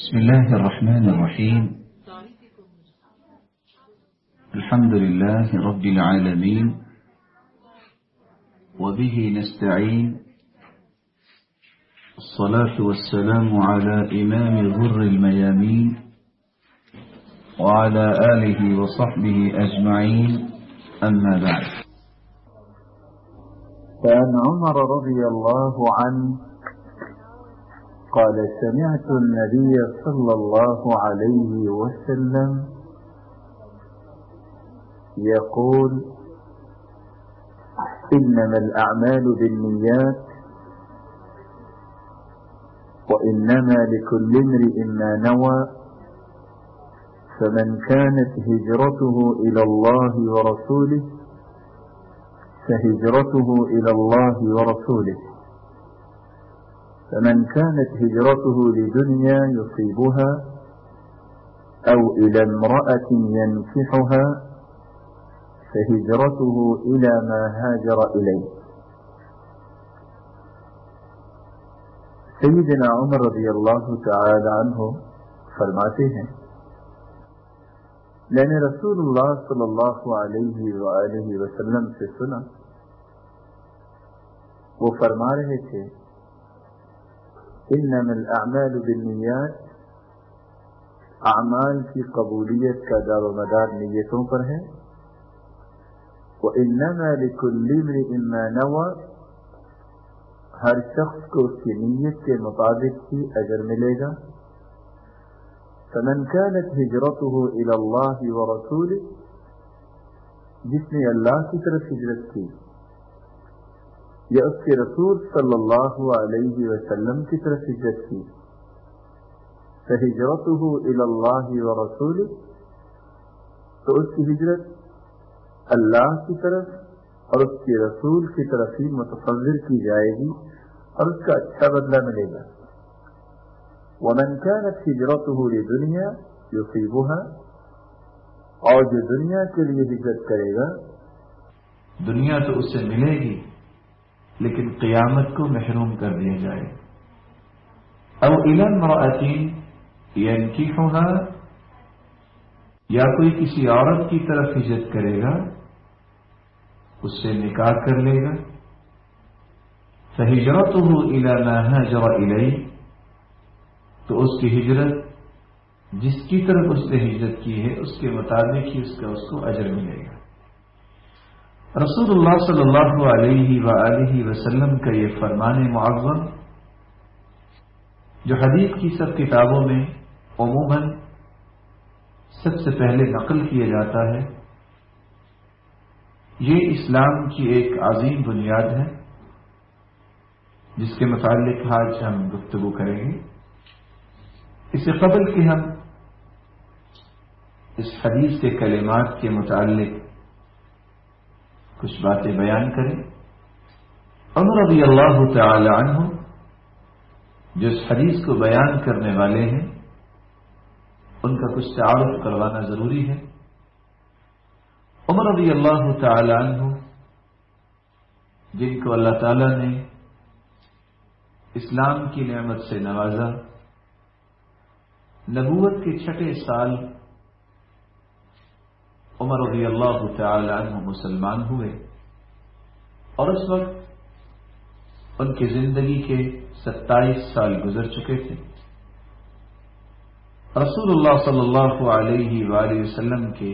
بسم الله الرحمن الرحيم. الحمد لله رب العالمين. وبه نستعين. الصلاة والسلام على إمام غر الميامين. وعلى آله وصحبه أجمعين. أما بعد. فعن عمر رضي الله عنه قال سمعت النبي صلى الله عليه وسلم يقول، إنما الأعمال بالنيات وإنما لكل امرئ ما نوى، فمن كانت هجرته إلى الله ورسوله، فهجرته إلى الله ورسوله. فمن كانت هجرته لدنيا يصيبها أو إلى امرأة ينكحها فهجرته إلى ما هاجر إليه. سيدنا عمر رضی اللہ تعالی عنہ فرماتے ہیں میں نے رسول اللہ صلی اللہ علیہ وآلہ وسلم سے سنا، وہ فرما رہے تھے انما الاعمال بالنیات اعمال کی قبولیت کا دار و مدار نیتوں پر ہے وانما لكل امرئ ما نوى ہر شخص کو اس کی نیت کے مطابق ہی اجر ملے گا فمن كانت هجرته الى الله ورسوله جس نے اللہ کی طرف ہجرت کی یا اس کے رسول صلی اللہ علیہ وسلم کی طرف ہجرت کی. فہجرته الى الله ورسوله تو اس کی ہجرت اللہ کی طرف اور اس کے رسول کی طرف ہی متصور کی جائے گی اور اس کا اچھا بدلہ ملے گا. ومن كانت هجرته لدنيا يصيبها. اور جو دنیا کے لیے ہجرت کرے گا، دنیا تو اسے ملے گی لیکن قیامت کو محروم کر دیا جائے۔ او علم مرأتین ينكحها یا کوئی کسی عورت کی طرف ہجرت کرے گا، اس سے نکاح کر لے گا۔ فہجرته الى ما هاجر الیہ تو اس کی ہجرت، جس کی طرف اس نے ہجرت کی ہے، اس کے مطابق ہی اس کا اس کو اجر ملے گا۔ رسول اللہ صلی اللہ علیہ وآلہ وسلم کا یہ فرمان معظم جو حدیث کی سب کتابوں میں عموماً سب سے پہلے نقل کیا جاتا ہے، یہ اسلام کی ایک عظیم بنیاد ہے، جس کے متعلق آج ہم گفتگو کریں گے۔ اس سے قبل کہ ہم اس حدیث کے کلمات کے متعلق کچھ باتیں بیان کریں۔ عمر رضی اللہ تعالی عنہ جو اس حدیث کو بیان کرنے والے ہیں، ان کا کچھ تعارف کروانا ضروری ہے۔ عمر رضی اللہ تعالی عنہ، جن کو اللہ تعالی نے اسلام کی نعمت سے نوازا، نبوت کے چھٹے سال عمر رضی اللہ تعالی عنہ مسلمان ہوئے اور اس وقت ان کی زندگی کے ستائیس سال گزر چکے تھے۔ رسول اللہ صلی اللہ علیہ وآلہ وسلم کے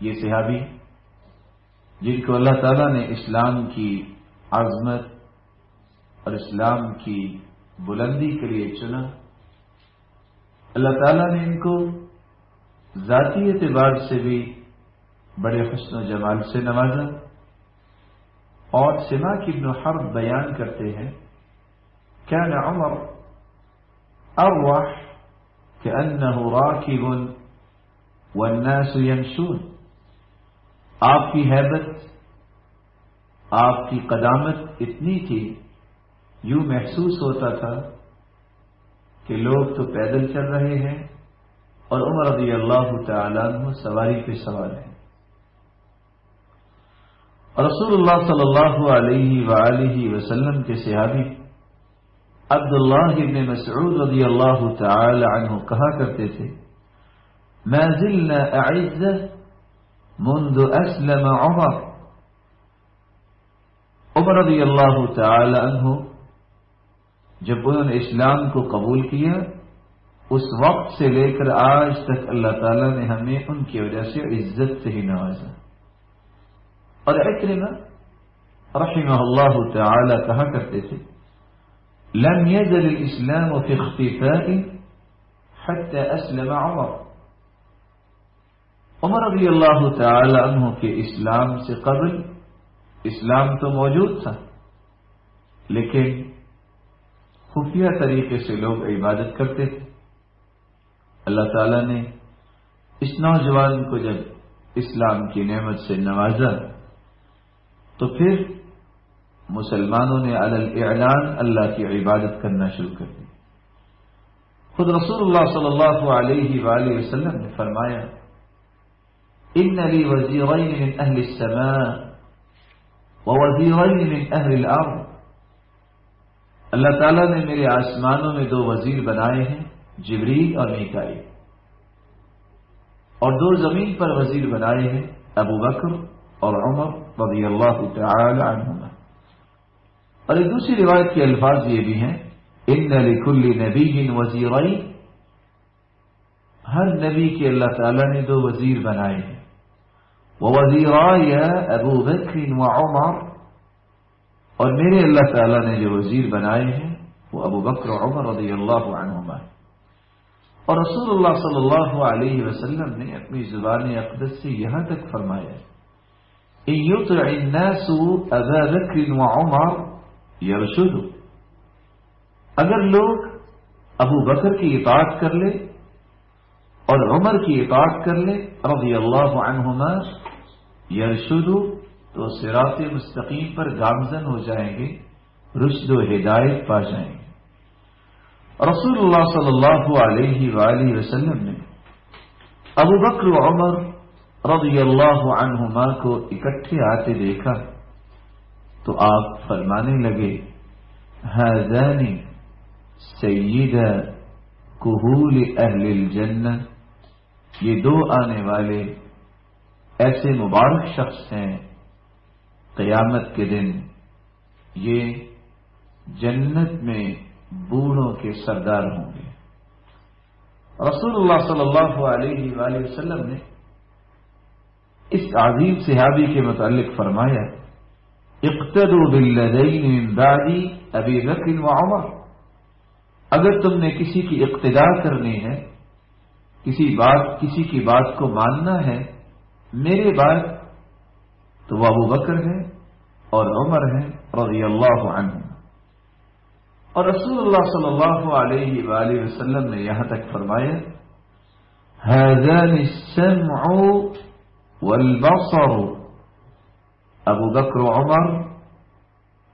یہ صحابی، جن کو اللہ تعالیٰ نے اسلام کی عظمت اور اسلام کی بلندی کے لیے چنا، اللہ تعالیٰ نے ان کو ذاتی اعتبار سے بھی بڑے حسن و جمال سے نوازا اور سما کی ابن حرب بیان کرتے ہیں کیا نہ عمر ارواح کہ ان راکب والناس يمشون آپ کی حیبت، آپ کی قدامت اتنی تھی، یوں محسوس ہوتا تھا کہ لوگ تو پیدل چل رہے ہیں۔ اور عمر رضی اللہ تعالیٰ عنہ سواری پہ سوار ہیں۔ رسول اللہ صلی اللہ علیہ وآلہ وسلم کے صحابی عبداللہ ابن مسعود رضی اللہ تعالی عنہ کہا کرتے تھے، ما زلنا اعزة منذ اسلم عمر. عمر رضی اللہ تعالی عنہ جب انہوں نے اسلام کو قبول کیا اس وقت سے لے کر آج تک اللہ تعالیٰ نے ہمیں ان کی وجہ سے عزت سے ہی نوازا۔ اور اکرمہ رحمہ اللہ تعالی کہا کرتے تھے، لم يزل الإسلام في اختفاء حتى أسلم عمر. عمر رضی اللہ تعالی عنہ کے اسلام سے قبل اسلام تو موجود تھا، لیکن خفیہ طریقے سے لوگ عبادت کرتے تھے۔ اللہ تعالی نے اس نوجوان کو جب اسلام کی نعمت سے نوازا، تو پھر مسلمانوں نے اعلان اللہ کی عبادت کرنا شروع کر دی۔ خود رسول اللہ صلی اللہ علیہ وآلہ وسلم نے فرمایا، ان علی وزیرین من اہل السماء ووزیرین من اہل الارض. اللہ تعالیٰ نے میرے آسمانوں میں دو وزیر بنائے ہیں۔ جبریل اور میکائی اور دو زمین پر وزیر بنائے ہیں، ابو بکر اور عمر رضی اللہ تعالی عنہما۔ اور ایک دوسری روایت کے الفاظ یہ بھی ہیں، ان لکل نبی وزیرائی ہر نبی کے اللہ تعالیٰ نے دو وزیر بنائے ہیں۔ وہ وزیر ابو بکر و عمر اور میرے اللہ تعالیٰ نے جو وزیر بنائے ہیں، وہ ابو بکر و عمر رضی اللہ عنہما۔ اور رسول اللہ صلی اللہ علیہ وسلم نے اپنی زبان اقدس سے یہاں تک فرمایا الناس ابا بکر اگر لوگ ابو بکر کی اطاعت کر لے اور عمر کی اطاعت کر لے، رضی اللہ عنہما یرشد تو سراط مستقیم پر گامزن ہو جائیں گے، رشد و ہدایت پا جائیں گے۔ رسول اللہ صلی اللہ علیہ وآلہ وسلم نے ابو بکر و عمر رضی اللہ عنہما کو اکٹھے آتے دیکھا تو آپ فرمانے لگے حضانی سید کہول اہل الجنہ، یہ دو آنے والے ایسے مبارک شخص ہیں، قیامت کے دن یہ جنت میں بوڑھوں کے سردار ہوں گے۔ رسول اللہ صلی اللہ علیہ وآلہ وسلم نے اس عظیم صحابی کے متعلق فرمایا، اقتدوا بالذین من بعدی ابی بکر و عمر۔ اگر تم نے کسی کی اقتدا کرنی ہے، کسی بات، کسی کی بات کو ماننا ہے، میرے بعد تو وہ ابو بکر ہے اور عمر ہے رضی اللہ عنہ۔ اور رسول اللہ صلی اللہ علیہ وآلہ وسلم نے یہاں تک فرمایا السمع والبصر. ابو بکر و عمر،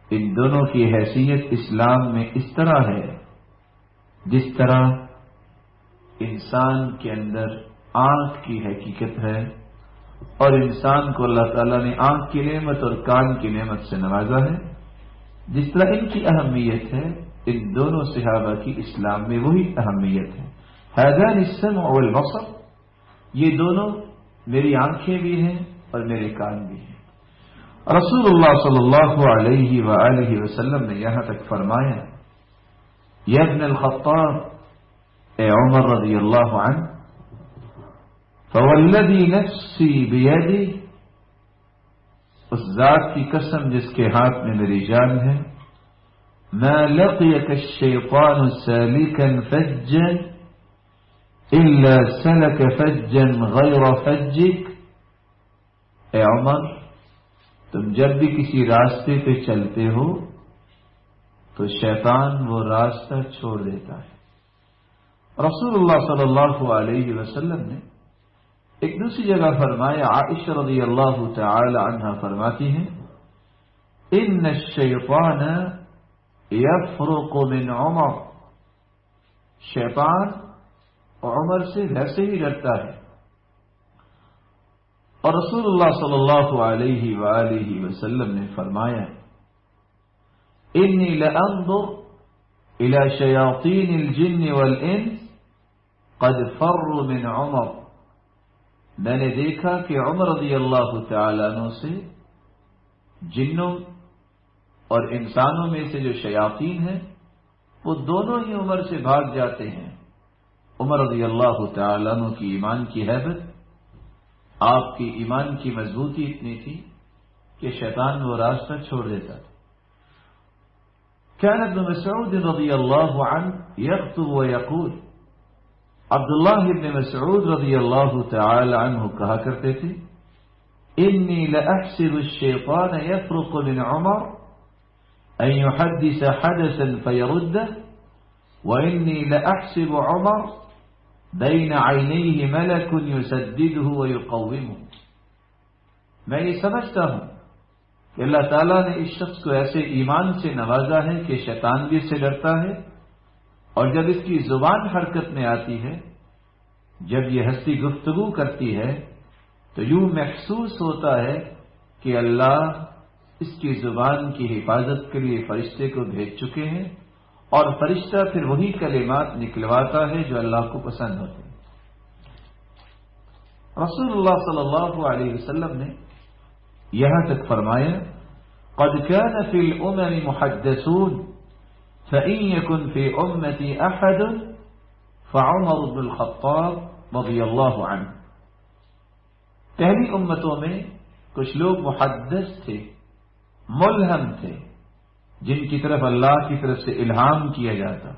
ان دونوں کی حیثیت اسلام میں اس طرح ہے، جس طرح انسان کے اندر آنکھ کی حقیقت ہے، اور انسان کو اللہ تعالیٰ نے آنکھ کی نعمت اور کان کی نعمت سے نوازا ہے، جس طرح ان کی اہمیت ہے ان دونوں صحابہ کی اسلام میں وہی اہمیت ہے۔ حیدان اسم اور یہ دونوں میری آنکھیں بھی ہیں اور میرے کان بھی ہیں۔ رسول اللہ صلی اللہ علیہ وآلہ وسلم نے یہاں تک فرمایا یبن الخطاب، اے عمر رضی اللہ عنہ، فوالذی نفسی بیدی، اس ذات کی قسم جس کے ہاتھ میں میری جان ہے ما لقيك الشيطان سالكا فجا إلا سلك فجا غير فجك اے عمر، تم جب بھی کسی راستے پہ چلتے ہو تو شیطان وہ راستہ چھوڑ دیتا ہے۔ رسول اللہ صلی اللہ علیہ وسلم نے ایک دوسری جگہ فرمایا، عائشہ رضی اللہ تعالی عنہ فرماتی ہیں، ان الشیطان یفرق من عمر۔ شیطان عمر سے ویسے ہی ڈرتا ہے۔ اور رسول اللہ صلی اللہ علیہ وآلہ وسلم نے فرمایا، انی لانظر الى شياطين الجن والانس قد فروا من عمر۔ میں نے دیکھا کہ عمر رضی اللہ تعالیٰ عنہ سے جنوں اور انسانوں میں سے جو شیاطین ہیں، وہ دونوں ہی عمر سے بھاگ جاتے ہیں۔ عمر رضی اللہ تعالیٰ عنہ کی ایمان کی حیبت، آپ کی ایمان کی مضبوطی اتنی تھی کہ شیطان وہ راستہ چھوڑ دیتا تھا۔ كان ابن مسعود رضی اللہ عنہ يخطب ويقول عبداللہ ابن مسعود رضی اللہ تعالی عنہ کہا کرتے تھے، انی لأحسب الشیطان يفرق من عمر ان يحدث حدثا فيرده، وإني لأحسب عمر بين عينيه ملك يسدده ويقومه. میں یہ سمجھتا ہوں کہ اللہ تعالیٰ نے اس شخص کو ایسے ایمان سے نوازا ہے کہ شیطان بھی سے ڈرتا ہے، اور جب اس کی زبان حرکت میں آتی ہے، جب یہ ہستی گفتگو کرتی ہے، تو یوں محسوس ہوتا ہے کہ اللہ اس کی زبان کی حفاظت کے لیے فرشتے کو بھیج چکے ہیں اور فرشتہ پھر وہی کلمات نکلواتا ہے جو اللہ کو پسند ہوتے ہیں۔ رسول اللہ صلی اللہ علیہ وسلم نے یہاں تک فرمایا، قد كان في الأمم محدثون، فإن يكن في أمتي أحد، فعمر بن الخطاب رضی اللہ عنہ پہلی امتوں میں کچھ لوگ محدث تھے۔ ملہم تھے، جن کی طرف اللہ کی طرف سے الہام کیا جاتا۔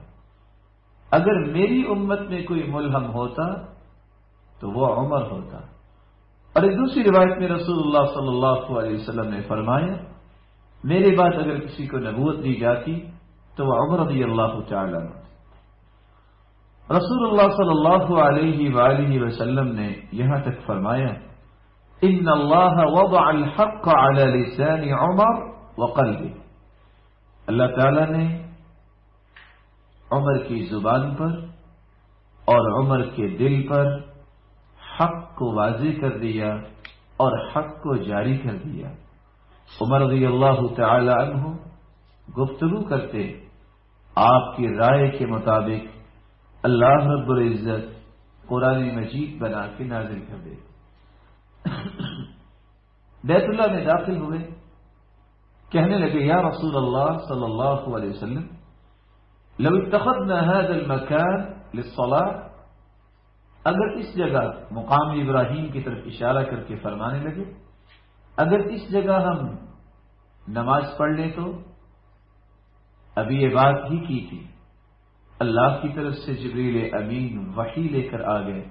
اگر میری امت میں کوئی ملہم ہوتا تو وہ عمر ہوتا۔ اور ایک دوسری روایت میں رسول اللہ صلی اللہ علیہ وسلم نے فرمایا، میرے بعد اگر کسی کو نبوت دی جاتی تو وہ عمر رضی اللہ تعالی رسول اللہ صلی اللہ علیہ وآلہ وسلم نے یہاں تک فرمایا ان اللہ وضع الحق على لسان عمر وقلبه۔ اللہ تعالی نے عمر کی زبان پر اور عمر کے دل پر حق کو واضح کر دیا اور حق کو جاری کر دیا۔ عمر رضی اللہ تعالی عنہ گفتگو کرتے آپ کی رائے کے مطابق اللہ رب العزت قرآن مجید بنا کے نازل کر دے۔ بیت اللہ میں داخل ہوئے، کہنے لگے، یا رسول اللہ صلی اللہ علیہ وسلم، لو اتخذنا هذا المكان للصلاة. اگر اس جگہ مقام ابراہیم کی طرف اشارہ کر کے فرمانے لگے، اگر اس جگہ ہم نماز پڑھ لیں تو، ابھی یہ بات ہی کی تھی، اللہ کی طرف سے جبریل امین وحی لے کر آ گئے،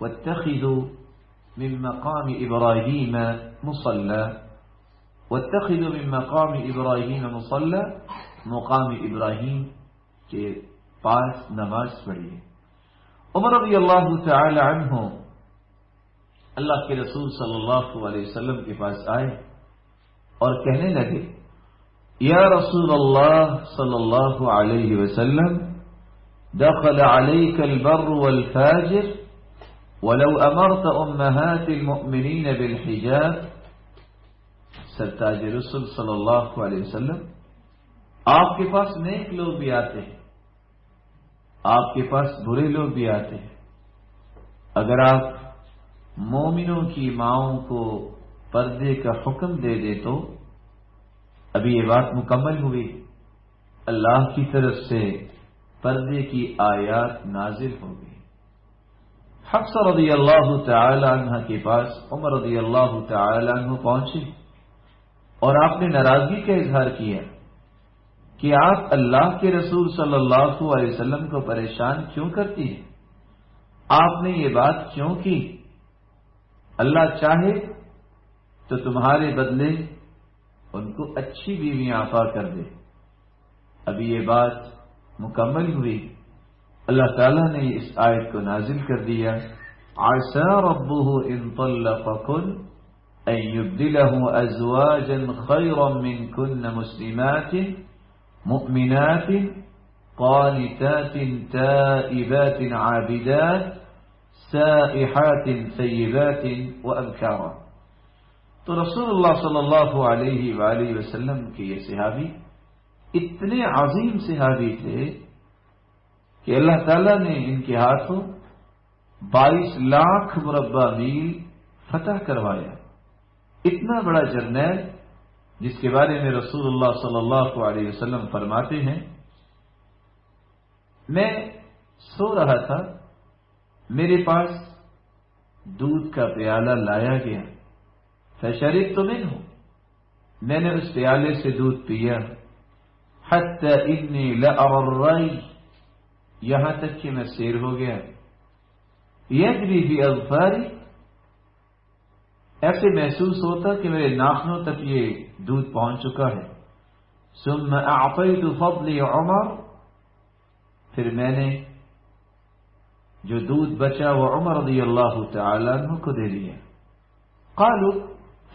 واتخذوا من مقام ابراہیم مسلح واتخذوا من مقام ابراہیم مسلح مقام ابراہیم کے پاس نماز پڑھیے عمر رضی اللہ تعالی عنہ اللہ کے رسول صلی اللہ علیہ وسلم کے پاس آئے اور کہنے لگے، یا رسول اللہ صلی اللہ علیہ وسلم، دخل عليك البر والفاجر ولو أمرت أمهات المؤمنين بالحجاب سرتاج رسول صلی اللہ علیہ وسلم، آپ کے پاس نیک لوگ بھی آتے ہیں، آپ کے پاس برے لوگ بھی آتے ہیں۔ اگر آپ مومنوں کی ماؤں کو پردے کا حکم دے دے تو ابھی یہ بات مکمل ہوئی۔ اللہ کی طرف سے پردے کی آیات نازل ہو گئی۔ حفص رضی اللہ تعالی عنہ کے پاس عمر رضی اللہ تعالی عنہ پہنچے اور آپ نے ناراضگی کا اظہار کیا کہ آپ اللہ کے رسول صلی اللہ علیہ وسلم کو پریشان کیوں کرتی ہیں؟ آپ نے یہ بات کیوں کی؟ اللہ چاہے تو تمہارے بدلے ان کو اچھی بیویاں عطا کر دے۔ ابھی یہ بات مکمل ہوئی۔ اللہ تعالیٰ نے اس آیت کو نازل کر دیا۔ عسى ربه ان طلقكن ان يبدله ازواجا خيرا منكن مسلمات مؤمنات قانتات تائبات عابدات سائحات سيبات وأبكارا۔ تو رسول اللہ صلی اللہ علیہ وآلہ وسلم کے یہ صحابی اتنے عظیم صحابی تھے کہ اللہ تعالیٰ نے ان کے ہاتھوں بائیس لاکھ مربع میل فتح کروایا۔ اتنا بڑا جرنیل جس کے بارے میں رسول اللہ صلی اللہ علیہ وسلم فرماتے ہیں۔ میں سو رہا تھا، میرے پاس دودھ کا پیالہ لایا گیا۔ فشرب تو میں ہوں، میں نے اس پیالے سے دودھ پیا۔ حتی انی لأررائی یہاں تک کہ میں سیر ہو گیا۔ یجری بھی اظفاری۔ ایسے محسوس ہوتا کہ میرے ناخنوں تک یہ دودھ پہنچ چکا ہے۔ ثم اعطیت فضلی عمر۔ پھر میں نے جو دودھ بچا وہ عمر رضی اللہ تعالی عنہ کو دے دیا۔ قالوا،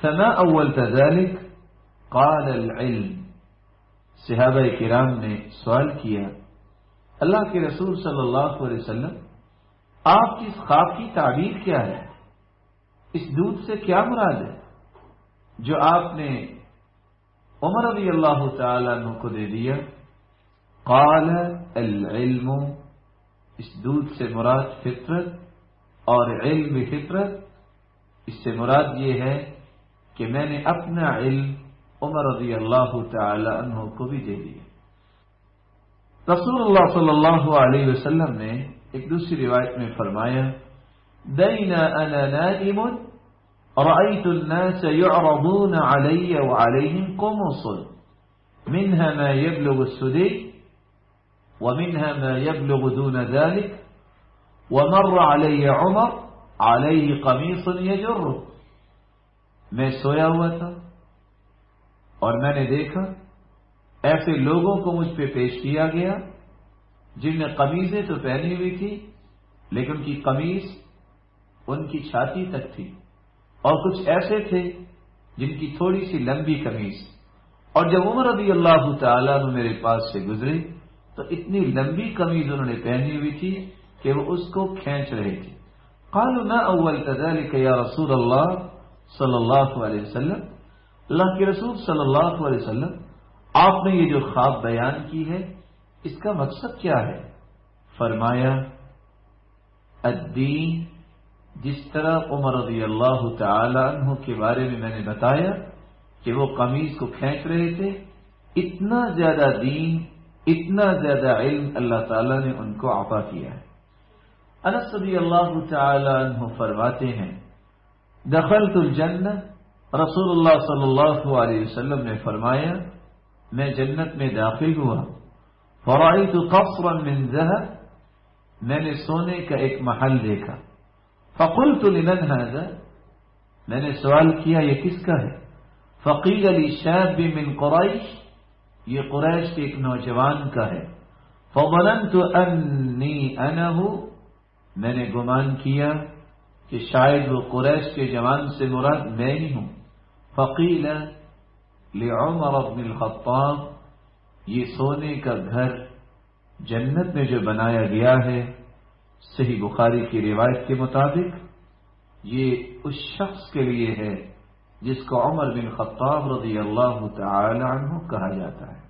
فما اول ذلك؟ قال العلم۔ صحابہ کرام نے سوال کیا۔ اللہ کے رسول صلی اللہ علیہ وسلم، آپ کی اس خواب کی تعبیر کیا ہے؟ اس دودھ سے کیا مراد ہے؟ جو آپ نے عمر رضی اللہ تعالی عنہ کو دے دیا، قال العلم، اس دودھ سے مراد فطرت اور علم فطرت، اس سے مراد یہ ہے کہ میں نے اپنا علم عمر رضی اللہ تعالی عنہ کو بھی دے دیا۔ رسول اللہ صلی اللہ علیہ وسلم نے ایک دوسری روایت میں فرمایا دینا انا نائم رأيت الناس يعرضون علي وعليهم قمص، منها ما يبلغ السدي ومنها ما يبلغ دون ذلك ومر علي عمر عليه قميص يجر میں سویا ہوا تھا اور میں نے دیکھا ایسے لوگوں کو مجھ پہ پیش کیا گیا جن نے قمیضیں تو پہنی ہوئی تھی لیکن ان کی قمیض ان کی چھاتی تک تھی۔ اور کچھ ایسے تھے جن کی تھوڑی سی لمبی قمیض۔ اور جب عمر رضی اللہ تعالیٰ نے میرے پاس سے گزرے، تو اتنی لمبی قمیض انہوں نے پہنی ہوئی تھی کہ وہ اس کو کھینچ رہے تھے۔ قالوا، ما اول كذلك یا رسول اللہ صلی اللہ علیہ وسلم؟ اللہ کے رسول صلی اللہ علیہ وسلم آپ نے یہ جو خواب بیان کی ہے، اس کا مقصد کیا ہے؟ فرمایا، الدین، جس طرح عمر رضی اللہ تعالی عنہ کے بارے میں میں نے بتایا کہ وہ قمیض کو کھینچ رہے تھے، اتنا زیادہ دین، اتنا زیادہ علم اللہ تعالیٰ نے ان کو عطا کیا ہے۔ انس رضی اللہ تعالی عنہ فرماتے ہیں، دخلت الجنہ، رسول اللہ صلی اللہ علیہ وسلم نے فرمایا میں جنت میں داخل ہوا۔ فرائیت قصرا من ذهب، میں نے سونے کا ایک محل دیکھا۔ فقلت لمن هذا؟ میں نے سوال کیا، یہ کس کا ہے؟ فقیل علی شاب من قریش، یہ قریش کے ایک نوجوان کا ہے۔ فومن تو میں نے گمان کیا کہ شاید وہ قریش کے جوان سے مراد میں ہی ہوں۔ فقیل لعمر بن الخطاب، یہ سونے کا گھر جنت میں جو بنایا گیا ہے، صحیح بخاری کی روایت کے مطابق، یہ اس شخص کے لیے ہے جس کو عمر بن خطاب رضی اللہ تعالی عنہ کہا جاتا ہے۔